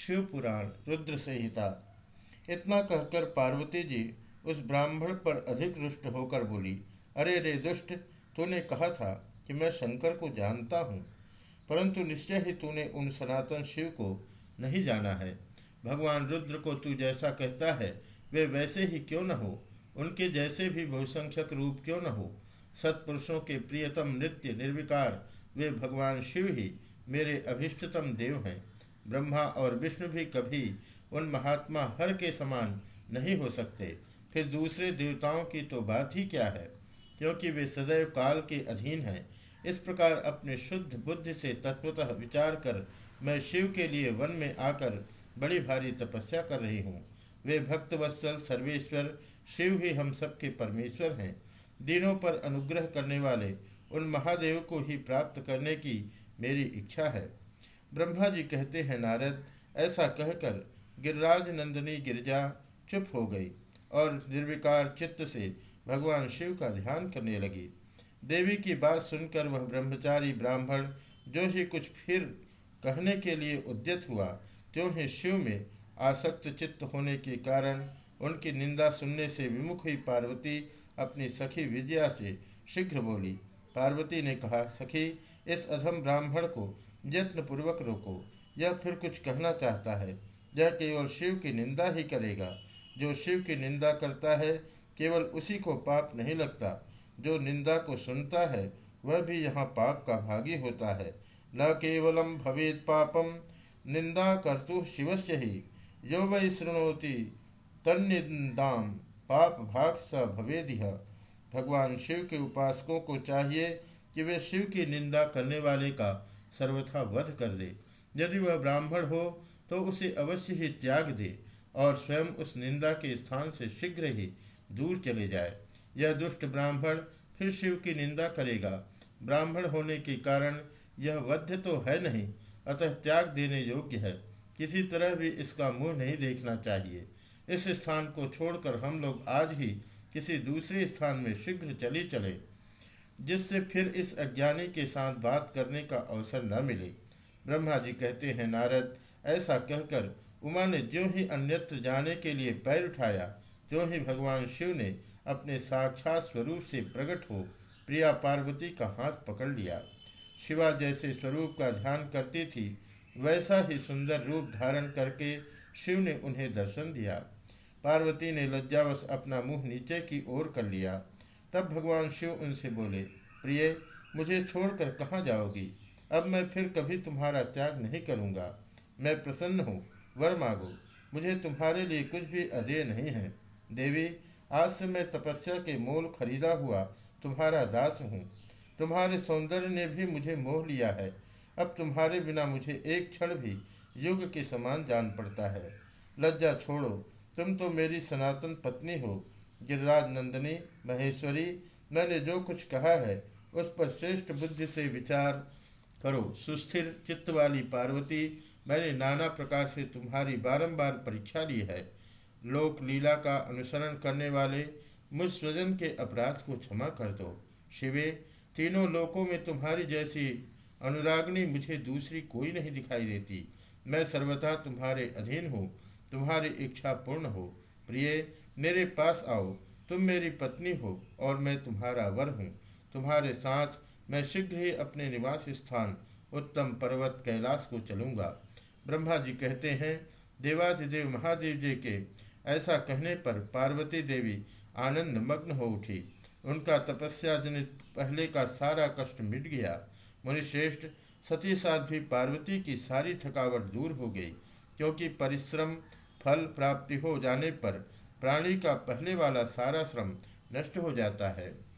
शिव पुराण रुद्र संहिता। इतना कहकर पार्वती जी उस ब्राह्मण पर अधिक रुष्ट होकर बोली, अरे रे दुष्ट, तूने कहा था कि मैं शंकर को जानता हूँ, परंतु निश्चय ही तूने उन सनातन शिव को नहीं जाना है। भगवान रुद्र को तू जैसा कहता है, वे वैसे ही क्यों न हो? उनके जैसे भी बहुसंख्यक रूप क्यों न हो? सत्पुरुषों के प्रियतम नित्य निर्विकार, वे भगवान शिव ही मेरे अभिष्टतम देव हैं। ब्रह्मा और विष्णु भी कभी उन महात्मा हर के समान नहीं हो सकते। फिर दूसरे देवताओं की तो बात ही क्या है? क्योंकि वे सदैव काल के अधीन हैं। इस प्रकार अपने शुद्ध बुद्धि से तत्वतः विचार कर मैं शिव के लिए वन में आकर बड़ी भारी तपस्या कर रही हूँ। वे भक्तवत्सल सर्वेश्वर, शिव ही हम सबके परमेश्वर हैं। दिनों पर अनुग्रह करने वाले उन महादेव को ही प्राप्त करने की मेरी इच्छा है। ब्रह्मा जी कहते हैं, नारद, ऐसा कहकर गिरिराज नंदिनी गिरजा चुप हो गई और निर्विकार चित्त से भगवान शिव का ध्यान करने लगी। देवी की बात सुनकर वह ब्रह्मचारी ब्राह्मण जो ही कुछ फिर कहने के लिए उद्यत हुआ, त्यों ही शिव में आसक्त चित्त होने के कारण उनकी निंदा सुनने से विमुख हुई पार्वती अपनी सखी विजया से शीघ्र बोली, पार्वती ने कहा, सखी, इस अधम ब्राह्मण को यत्न पूर्वक रोको। यह फिर कुछ कहना चाहता है, यह केवल शिव की निंदा ही करेगा। जो शिव की निंदा करता है, केवल उसी को पाप नहीं लगता। जो निंदा को सुनता है, वह भी यहाँ पाप का भागी होता है। न केवलम भवेद पापम, निंदा कर्तु शिवस्य ही। यो वै शृणोति तन्निंदाम, पाप भाग स भवेद भगवान शिव के उपासकों को चाहिए कि वे शिव की निंदा करने वाले का सर्वथा वध कर दे। यदि वह ब्राह्मण हो तो उसे अवश्य ही त्याग दे और स्वयं उस निंदा के स्थान से शीघ्र ही दूर चले जाए। यह दुष्ट ब्राह्मण फिर शिव की निंदा करेगा। ब्राह्मण होने के कारण यह वध्य तो है नहीं, अतः त्याग देने योग्य है। किसी तरह भी इसका मुँह नहीं देखना चाहिए। इस स्थान को छोड़कर हम लोग आज ही किसी दूसरे स्थान में शीघ्र चली चले। जिससे फिर इस अज्ञानी के साथ बात करने का अवसर न मिले। ब्रह्मा जी कहते हैं, नारद, ऐसा कहकर उमा ने ज्यों ही अन्यत्र जाने के लिए पैर उठाया, त्यों ही भगवान शिव ने अपने साक्षात स्वरूप से प्रकट हो प्रिया पार्वती का हाथ पकड़ लिया। शिवा जैसे स्वरूप का ध्यान करती थी, वैसा ही सुंदर रूप धारण करके शिव ने उन्हें दर्शन दिया। पार्वती ने लज्जावश अपना मुँह नीचे की ओर कर लिया। तब भगवान शिव उनसे बोले, प्रिय, मुझे छोड़कर कहाँ जाओगी? अब मैं फिर कभी तुम्हारा त्याग नहीं करूँगा। मैं प्रसन्न हूँ। वर मांगो। मुझे तुम्हारे लिए कुछ भी अधेय नहीं है। देवी, आज से मैं तपस्या के मोल खरीदा हुआ तुम्हारा दास हूँ। तुम्हारे सौंदर्य ने भी मुझे मोह लिया है। अब तुम्हारे बिना मुझे एक क्षण भी युग के समान जान पड़ता है। लज्जा छोड़ो। तुम तो मेरी सनातन पत्नी हो। गिरिराज नंदिनी, महेश्वरी, मैंने जो कुछ कहा है, उस पर श्रेष्ठ बुद्धि से विचार करो। सुस्थिर चित्त वाली पार्वती, मैंने नाना प्रकार से तुम्हारी बारंबार परीक्षा ली है। लोक लीला का अनुसरण करने वाले मुझ स्वजन के अपराध को क्षमा कर दो। शिवे, तीनों लोकों में तुम्हारी जैसी अनुरागनी मुझे दूसरी कोई नहीं दिखाई देती। मैं सर्वथा तुम्हारे अधीन हूँ, तुम्हारी इच्छा पूर्ण हो। प्रिय मेरे पास आओ, तुम मेरी पत्नी हो और मैं तुम्हारा वर हूँ। तुम्हारे साथ मैं शीघ्र ही अपने निवास स्थान, उत्तम पर्वत कैलाश को चलूँगा। ब्रह्मा जी कहते हैं, देवाधिदेव महादेव जी के ऐसा कहने पर पार्वती देवी आनंद मग्न हो उठी। उनका तपस्या जनित पहले का सारा कष्ट मिट गया। मुनिश्रेष्ठ सती साथ भी पार्वती की सारी थकावट दूर हो गई, क्योंकि परिश्रम, फल प्राप्ति हो जाने पर प्राणी का पहले वाला सारा श्रम नष्ट हो जाता है।